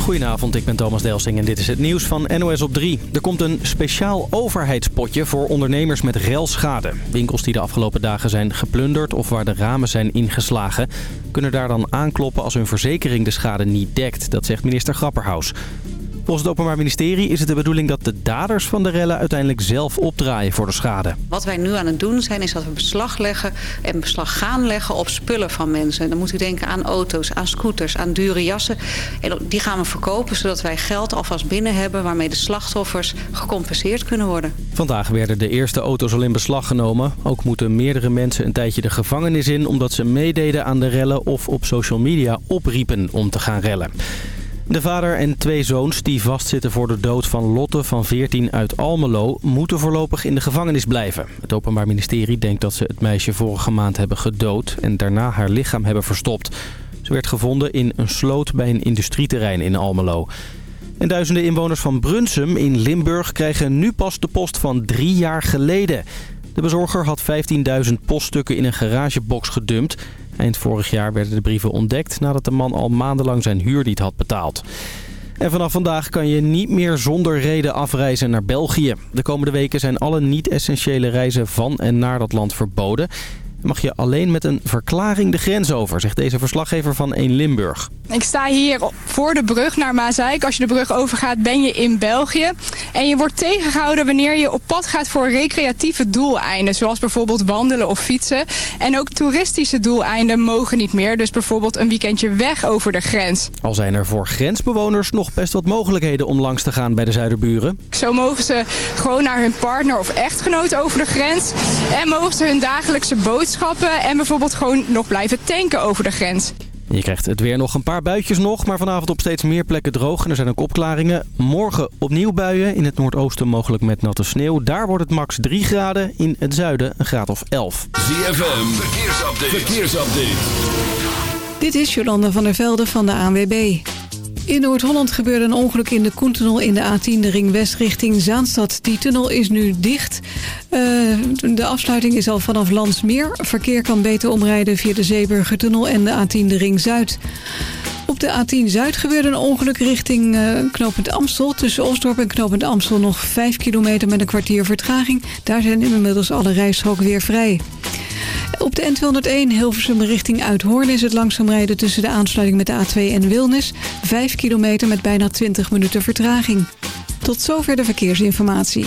Goedenavond, ik ben Thomas Delsing en dit is het nieuws van NOS op 3. Er komt een speciaal overheidspotje voor ondernemers met relschade. Winkels die de afgelopen dagen zijn geplunderd of waar de ramen zijn ingeslagen... kunnen daar dan aankloppen als hun verzekering de schade niet dekt. Dat zegt minister Grapperhaus. Volgens het Openbaar Ministerie is het de bedoeling dat de daders van de rellen uiteindelijk zelf opdraaien voor de schade. Wat wij nu aan het doen zijn is dat we beslag leggen en beslag gaan leggen op spullen van mensen. Dan moet u denken aan auto's, aan scooters, aan dure jassen. En die gaan we verkopen zodat wij geld alvast binnen hebben waarmee de slachtoffers gecompenseerd kunnen worden. Vandaag werden de eerste auto's al in beslag genomen. Ook moeten meerdere mensen een tijdje de gevangenis in omdat ze meededen aan de rellen of op social media opriepen om te gaan rellen. De vader en twee zoons die vastzitten voor de dood van Lotte van 14 uit Almelo... moeten voorlopig in de gevangenis blijven. Het Openbaar Ministerie denkt dat ze het meisje vorige maand hebben gedood... en daarna haar lichaam hebben verstopt. Ze werd gevonden in een sloot bij een industrieterrein in Almelo. En duizenden inwoners van Brunsum in Limburg krijgen nu pas de post van drie jaar geleden. De bezorger had 15.000 poststukken in een garagebox gedumpt... Eind vorig jaar werden de brieven ontdekt nadat de man al maandenlang zijn huur niet had betaald. En vanaf vandaag kan je niet meer zonder reden afreizen naar België. De komende weken zijn alle niet-essentiële reizen van en naar dat land verboden mag je alleen met een verklaring de grens over, zegt deze verslaggever van 1 Limburg. Ik sta hier voor de brug naar Maasijk. Als je de brug overgaat ben je in België. En je wordt tegengehouden wanneer je op pad gaat voor recreatieve doeleinden. Zoals bijvoorbeeld wandelen of fietsen. En ook toeristische doeleinden mogen niet meer. Dus bijvoorbeeld een weekendje weg over de grens. Al zijn er voor grensbewoners nog best wat mogelijkheden om langs te gaan bij de zuiderburen. Zo mogen ze gewoon naar hun partner of echtgenoot over de grens. En mogen ze hun dagelijkse boot en bijvoorbeeld gewoon nog blijven tanken over de grens. Je krijgt het weer nog een paar buitjes nog, maar vanavond op steeds meer plekken droog. En er zijn ook opklaringen. Morgen opnieuw buien. In het noordoosten mogelijk met natte sneeuw. Daar wordt het max 3 graden. In het zuiden een graad of 11. ZFM, verkeersupdate. verkeersupdate. Dit is Jolanda van der Velde van de ANWB. In Noord-Holland gebeurde een ongeluk in de Koentunnel in de A10, de ring west richting Zaanstad. Die tunnel is nu dicht. Uh, de afsluiting is al vanaf Landsmeer. Verkeer kan beter omrijden via de Zeeburgertunnel en de A10, de ring zuid. Op de A10 Zuid gebeurde een ongeluk richting uh, knooppunt Amstel. Tussen Osdorp en knooppunt Amstel nog 5 kilometer met een kwartier vertraging. Daar zijn inmiddels alle rijstroken weer vrij. Op de N201 Hilversum richting Uithoorn is het langzaam rijden tussen de aansluiting met de A2 en Wilnis. 5 kilometer met bijna 20 minuten vertraging. Tot zover de verkeersinformatie.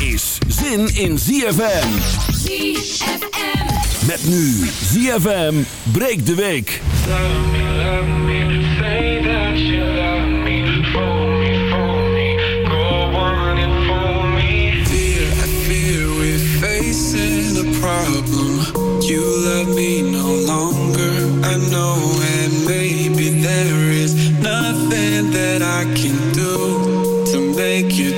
Zin in ZFM. ZFM. Met nu ZFM. Breek de week. Love me, love me. Say that you love me. Follow me, follow me. Go on and follow me. I fear we're facing a problem. You love me no longer. I know, and maybe there is nothing that I can do to make you.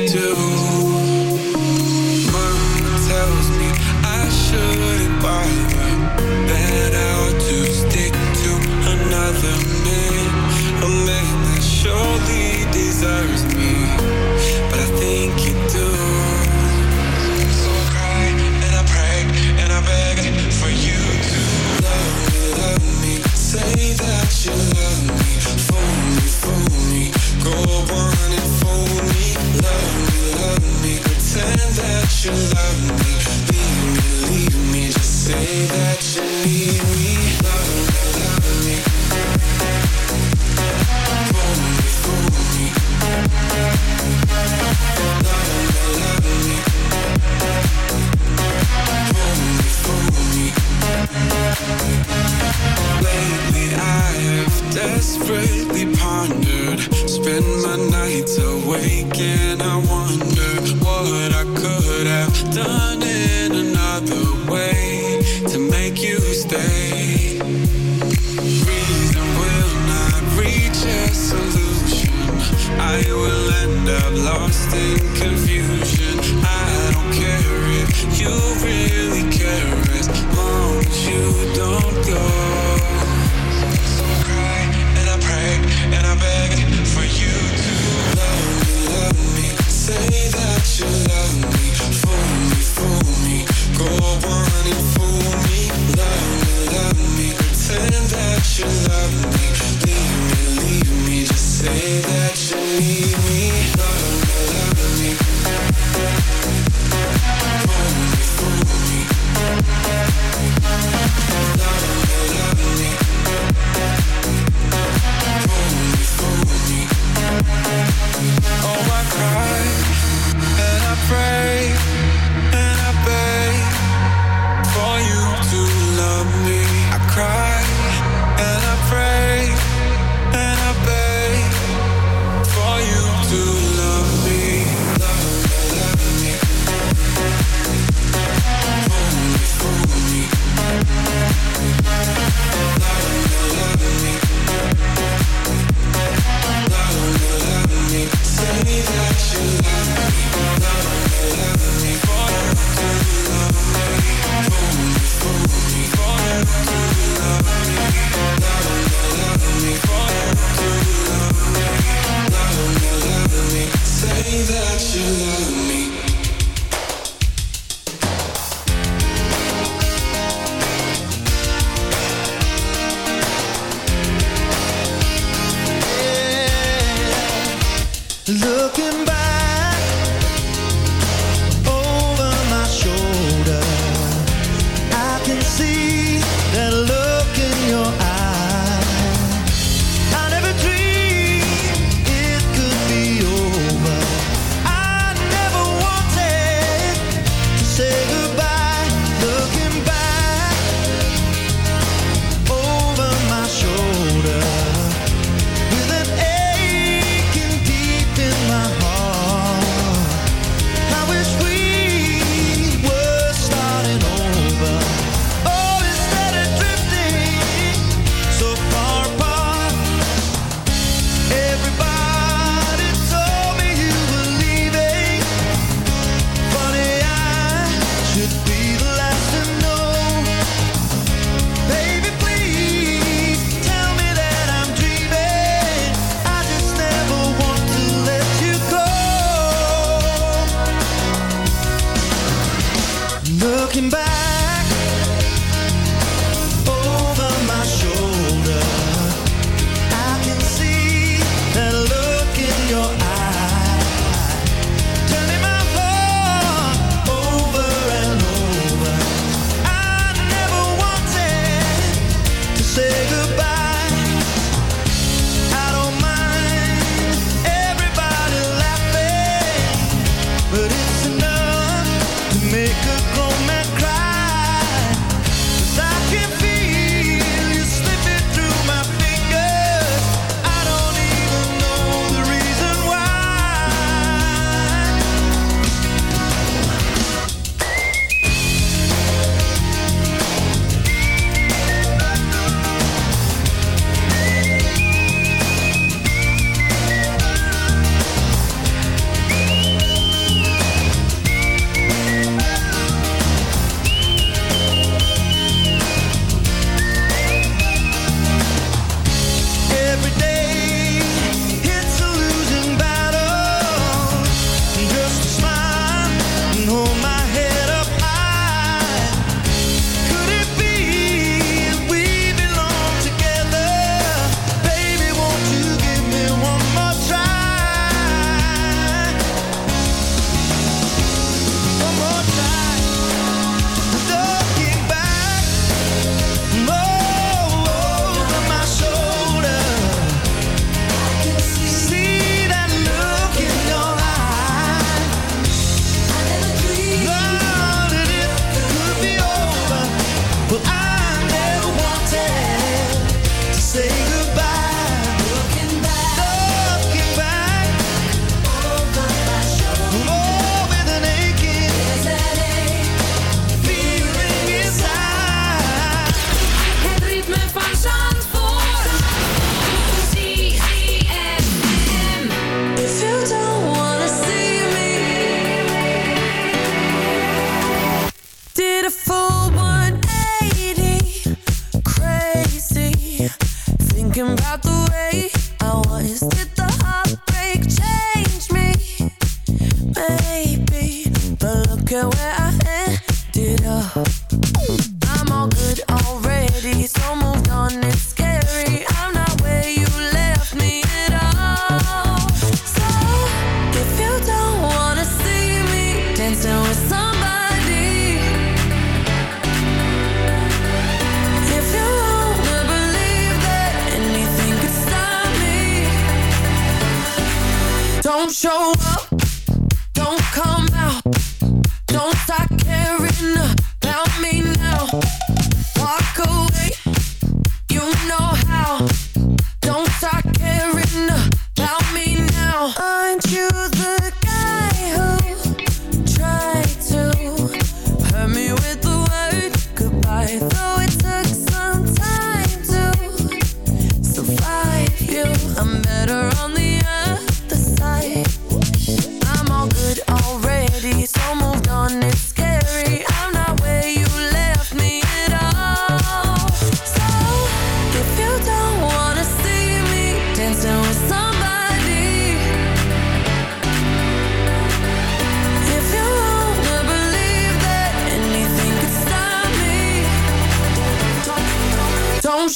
looking back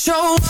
show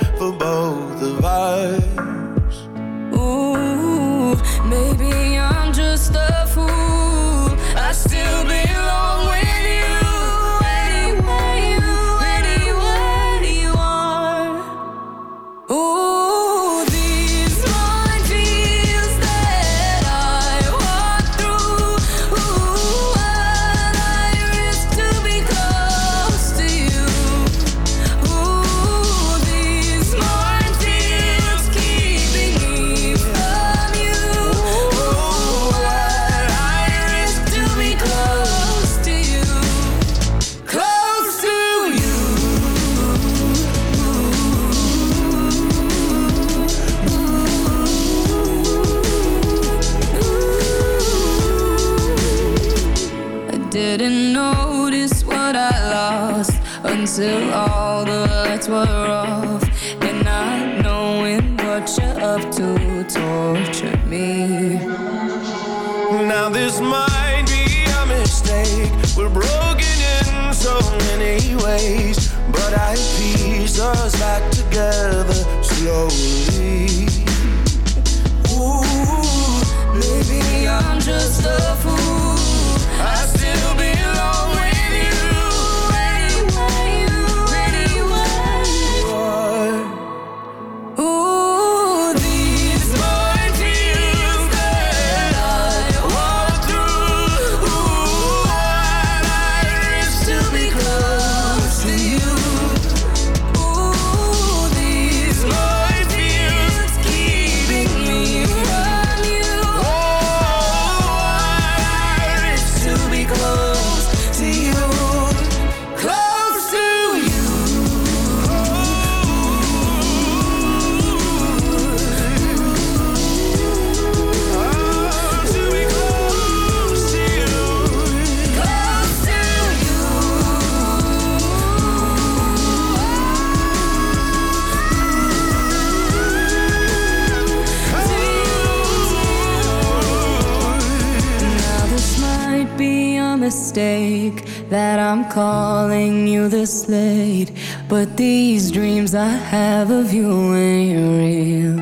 I'm calling you this late. But these dreams I have of you ain't real.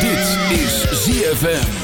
Dit is ZFM.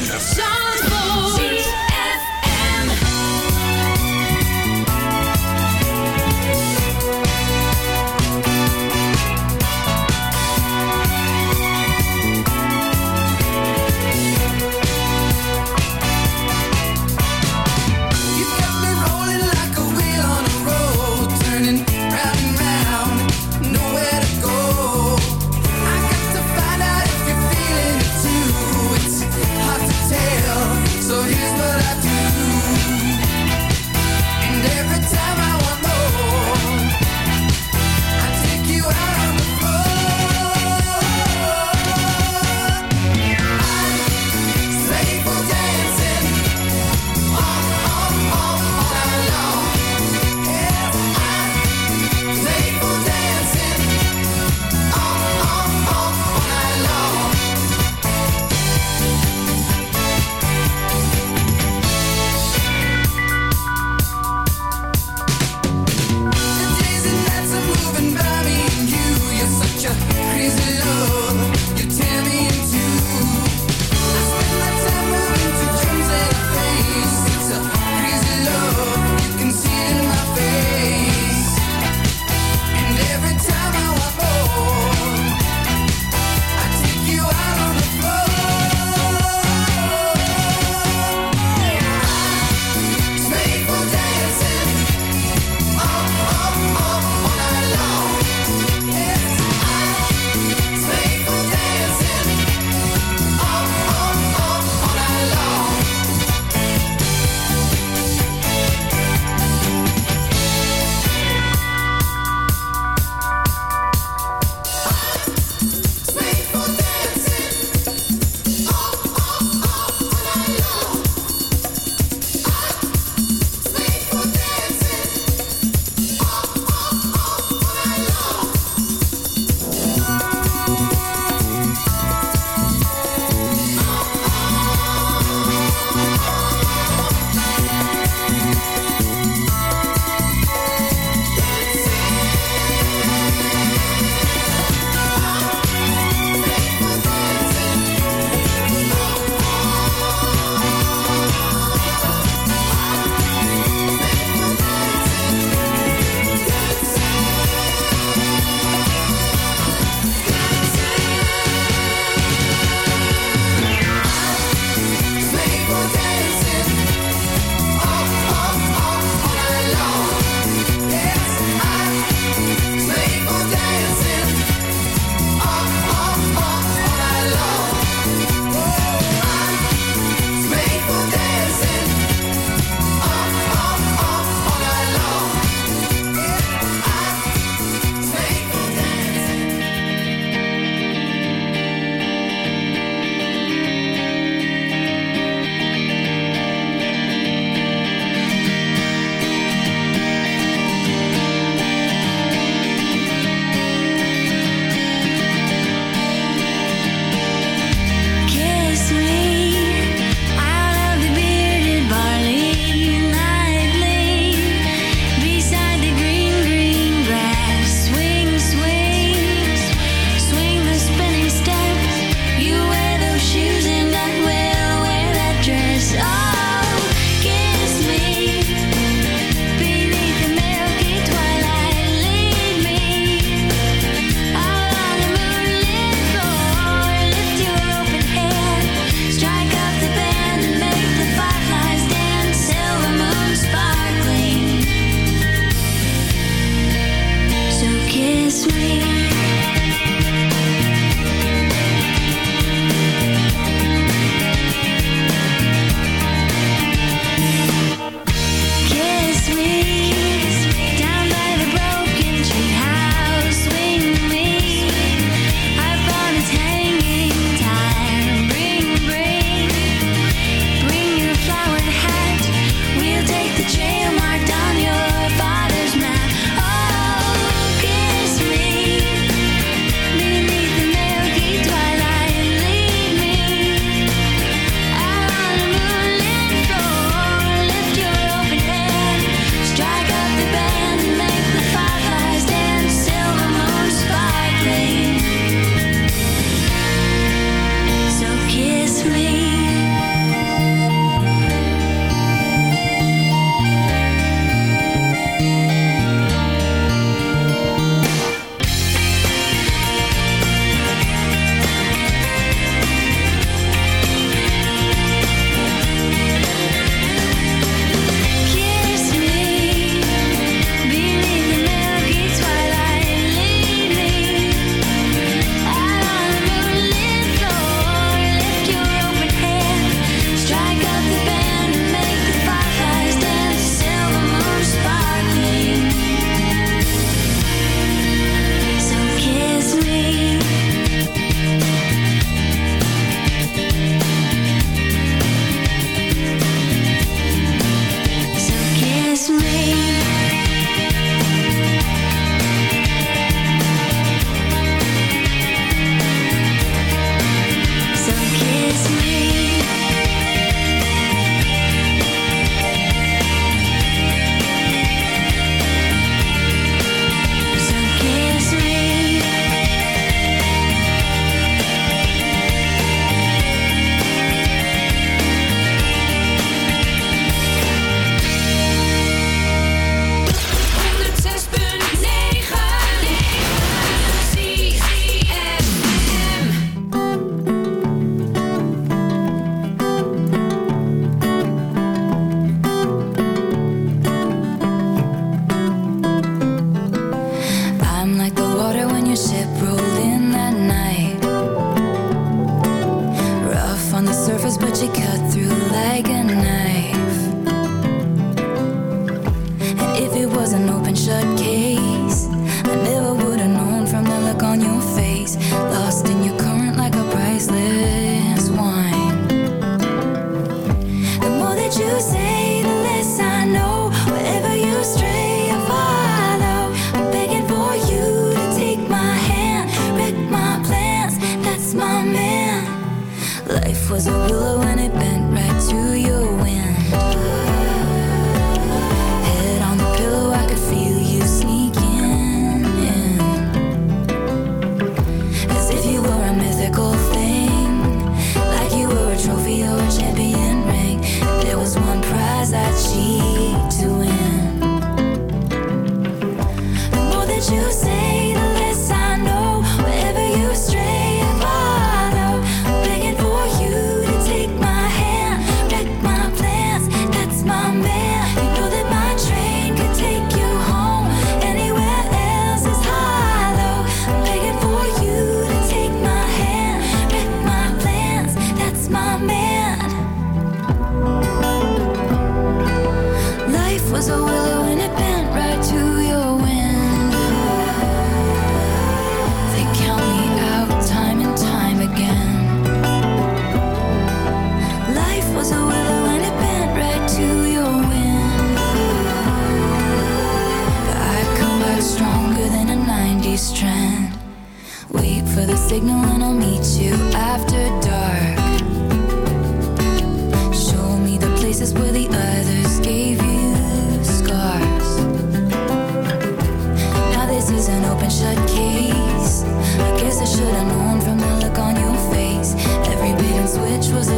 touch was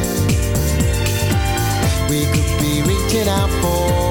it out for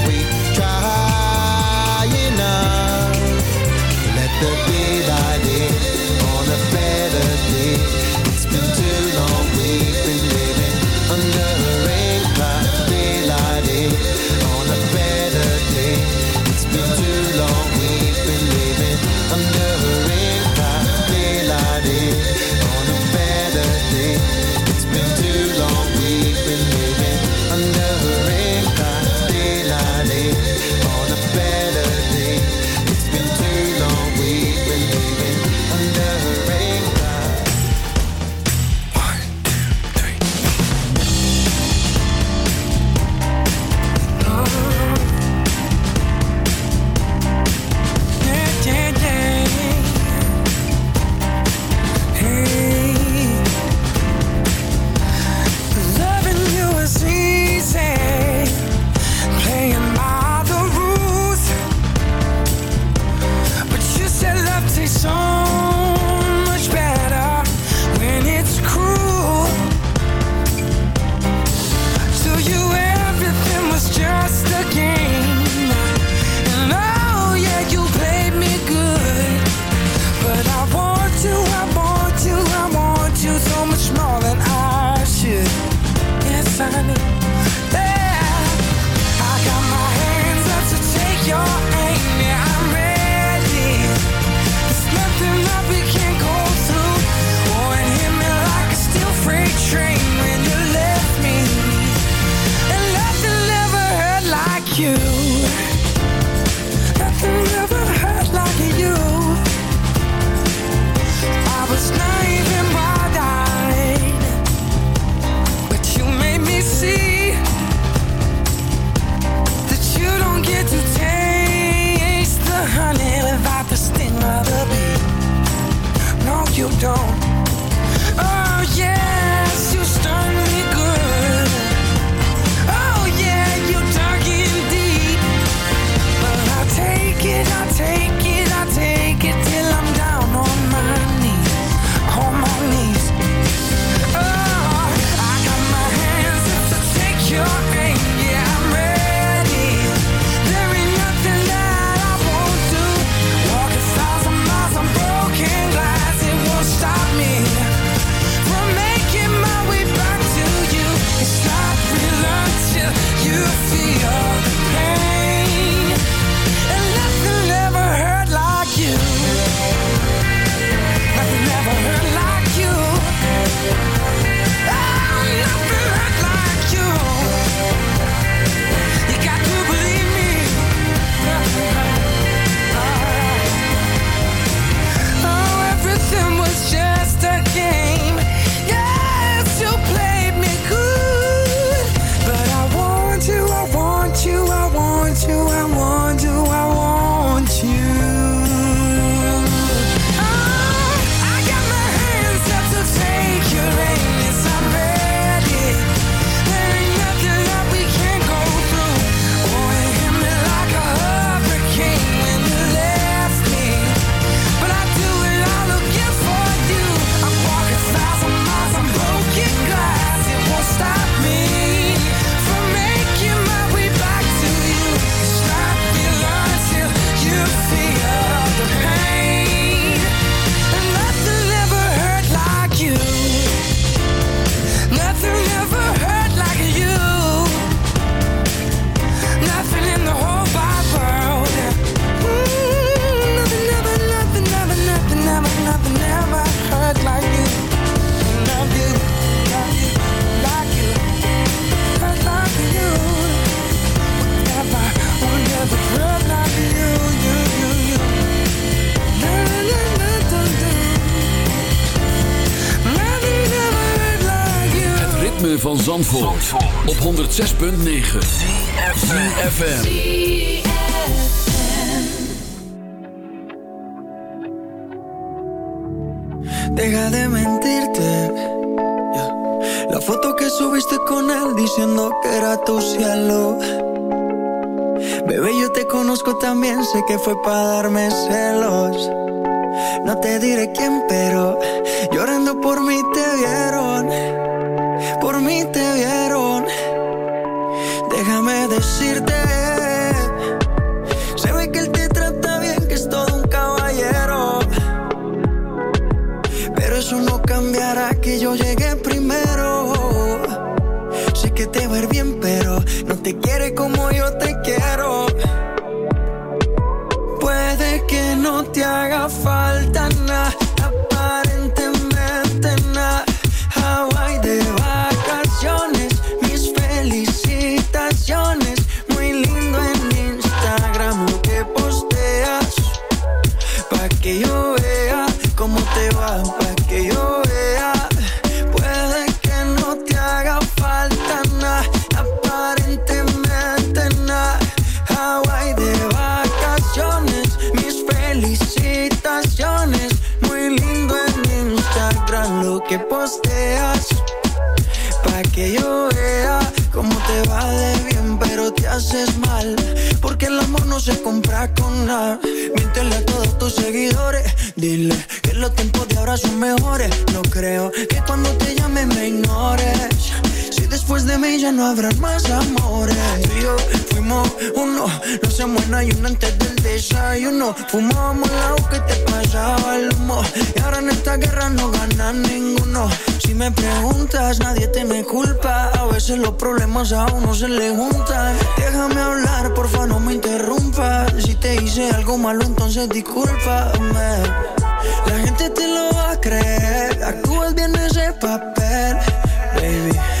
op 106.9 ZFM Deja de mentirte. La foto que subiste con él diciendo que era tu cielo. Bebé, yo te conozco también, sé que fue para darme celos. No te diré quién, pero llorando por mí te Sé que te va a ir bien, pero no te quiere como yo te que posteas. Pa' que yo vea cómo te va de bien, pero te haces mal. Porque el amor no se compra con nada. Míntele a todos tus seguidores. Dile que los tiempos de ahora son mejores. No creo que cuando te llame me ignores. Si después de mí ya no habrán más amores. Tú y yo fuimos uno, no se muera y uno antes del desayuno. Fumábamos el que te pasaba el humo. Y ahora en esta guerra no gana ninguno. Si me preguntas, nadie te me culpa. A veces los problemas a uno se le juntan. Déjame hablar, porfa, no me interrumpas. Si te hice algo malo, entonces discúlpame. La gente te lo va a creer. Actúas bien ese papel, baby.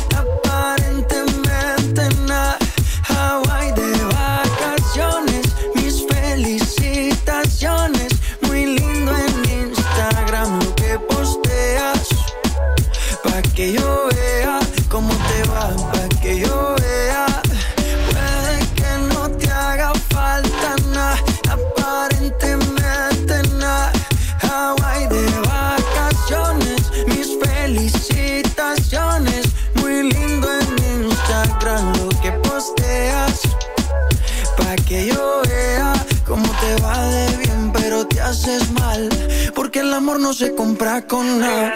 amor no se compra con nada.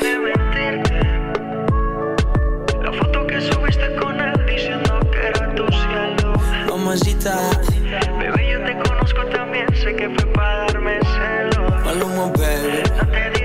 La foto que subiste con él diciendo que era tu cielo. Mamacita. Bebé, yo te conozco también, sé que fue para darme celos. Maluma, baby. No te